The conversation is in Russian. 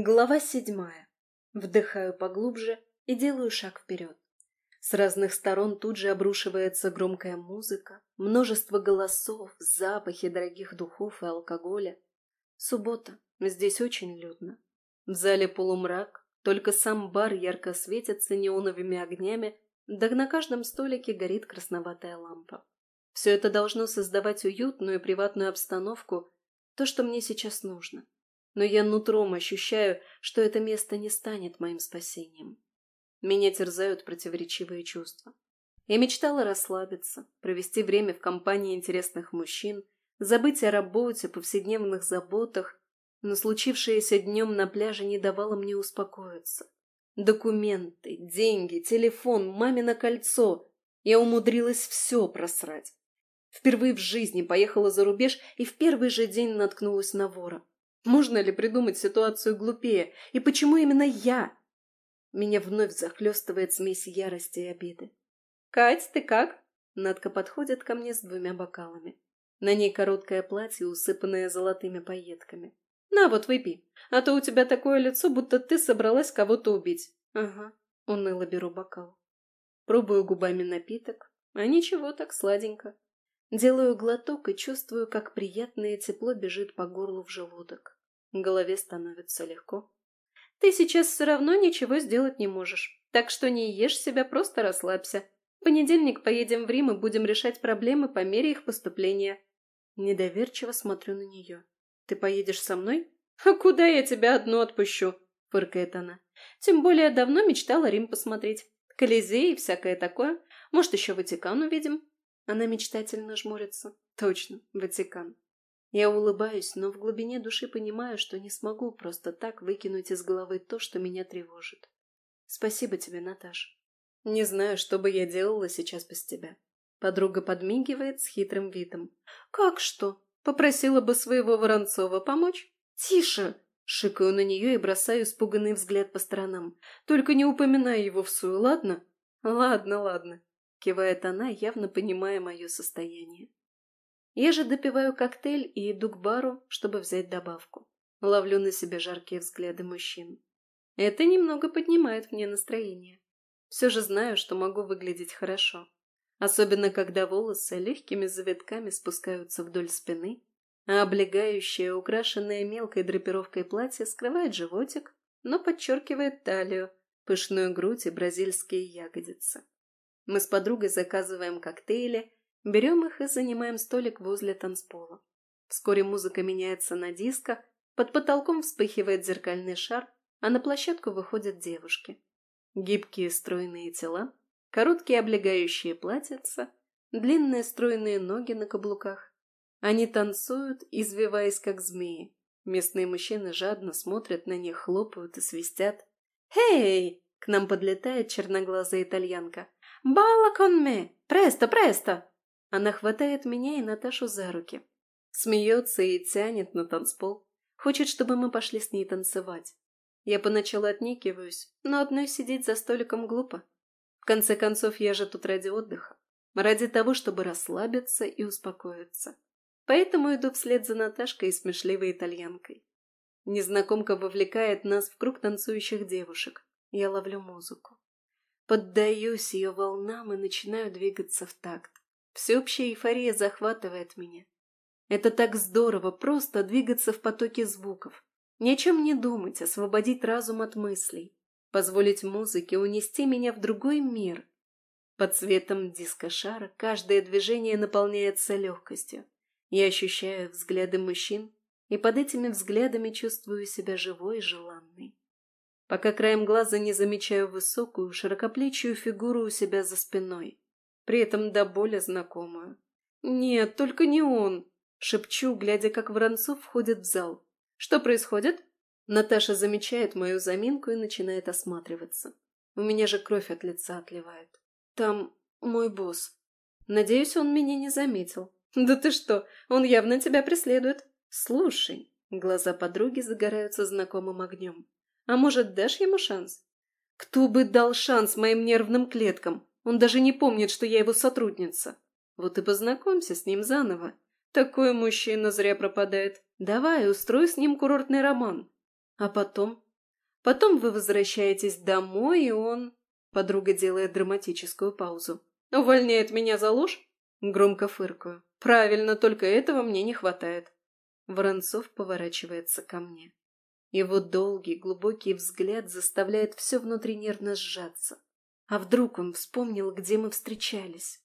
Глава седьмая. Вдыхаю поглубже и делаю шаг вперед. С разных сторон тут же обрушивается громкая музыка, множество голосов, запахи дорогих духов и алкоголя. Суббота. Здесь очень людно. В зале полумрак, только сам бар ярко светится неоновыми огнями, да на каждом столике горит красноватая лампа. Все это должно создавать уютную и приватную обстановку, то, что мне сейчас нужно но я нутром ощущаю, что это место не станет моим спасением. Меня терзают противоречивые чувства. Я мечтала расслабиться, провести время в компании интересных мужчин, забыть о работе, повседневных заботах, но случившееся днем на пляже не давало мне успокоиться. Документы, деньги, телефон, мамино кольцо. Я умудрилась все просрать. Впервые в жизни поехала за рубеж и в первый же день наткнулась на вора. Можно ли придумать ситуацию глупее? И почему именно я? Меня вновь захлестывает смесь ярости и обиды. «Кать, ты как?» Надка подходит ко мне с двумя бокалами. На ней короткое платье, усыпанное золотыми пайетками. «На, вот выпей, а то у тебя такое лицо, будто ты собралась кого-то убить». «Ага», — уныло беру бокал. Пробую губами напиток, а ничего, так сладенько. Делаю глоток и чувствую, как приятное тепло бежит по горлу в желудок. Голове становится легко. Ты сейчас все равно ничего сделать не можешь, так что не ешь себя, просто расслабься. В понедельник поедем в Рим и будем решать проблемы по мере их поступления. Недоверчиво смотрю на нее. Ты поедешь со мной? А куда я тебя одну отпущу? Фыркает она. Тем более давно мечтала Рим посмотреть. Колизей и всякое такое. Может, еще Ватикан увидим? Она мечтательно жмурится. Точно, Ватикан. Я улыбаюсь, но в глубине души понимаю, что не смогу просто так выкинуть из головы то, что меня тревожит. Спасибо тебе, Наташа. Не знаю, что бы я делала сейчас без тебя. Подруга подмигивает с хитрым видом. Как что? Попросила бы своего Воронцова помочь? Тише! Шикаю на нее и бросаю испуганный взгляд по сторонам. Только не упоминай его в сую, ладно? Ладно, ладно. Кивает она, явно понимая мое состояние. Я же допиваю коктейль и иду к бару, чтобы взять добавку. Ловлю на себе жаркие взгляды мужчин. Это немного поднимает мне настроение. Все же знаю, что могу выглядеть хорошо. Особенно, когда волосы легкими завитками спускаются вдоль спины, а облегающее, украшенное мелкой драпировкой платье скрывает животик, но подчеркивает талию, пышную грудь и бразильские ягодицы. Мы с подругой заказываем коктейли, Берем их и занимаем столик возле танцпола. Вскоре музыка меняется на диско, под потолком вспыхивает зеркальный шар, а на площадку выходят девушки. Гибкие стройные тела, короткие облегающие платьица, длинные стройные ноги на каблуках. Они танцуют, извиваясь как змеи. Местные мужчины жадно смотрят на них, хлопают и свистят. «Эй!» — к нам подлетает черноглазая итальянка. «Балла кон ме! Престо, престо!» Она хватает меня и Наташу за руки. Смеется и тянет на танцпол. Хочет, чтобы мы пошли с ней танцевать. Я поначалу отнекиваюсь, но одной сидеть за столиком глупо. В конце концов, я же тут ради отдыха. Ради того, чтобы расслабиться и успокоиться. Поэтому иду вслед за Наташкой и смешливой итальянкой. Незнакомка вовлекает нас в круг танцующих девушек. Я ловлю музыку. Поддаюсь ее волнам и начинаю двигаться в такт. Всеобщая эйфория захватывает меня. Это так здорово, просто двигаться в потоке звуков. Ни о чем не думать, освободить разум от мыслей. Позволить музыке унести меня в другой мир. Под светом дискошара каждое движение наполняется легкостью. Я ощущаю взгляды мужчин, и под этими взглядами чувствую себя живой и желанной. Пока краем глаза не замечаю высокую, широкоплечую фигуру у себя за спиной при этом до боли знакомую. «Нет, только не он!» — шепчу, глядя, как Воронцов входит в зал. «Что происходит?» Наташа замечает мою заминку и начинает осматриваться. У меня же кровь от лица отливает. «Там мой босс. Надеюсь, он меня не заметил. Да ты что, он явно тебя преследует. Слушай». Глаза подруги загораются знакомым огнем. «А может, дашь ему шанс?» «Кто бы дал шанс моим нервным клеткам? Он даже не помнит, что я его сотрудница. Вот и познакомься с ним заново. Такой мужчина зря пропадает. Давай, устрой с ним курортный роман. А потом? Потом вы возвращаетесь домой, и он...» Подруга делает драматическую паузу. «Увольняет меня за ложь?» Громко фыркаю. «Правильно, только этого мне не хватает». Воронцов поворачивается ко мне. Его долгий, глубокий взгляд заставляет все внутри нервно сжаться. А вдруг он вспомнил, где мы встречались?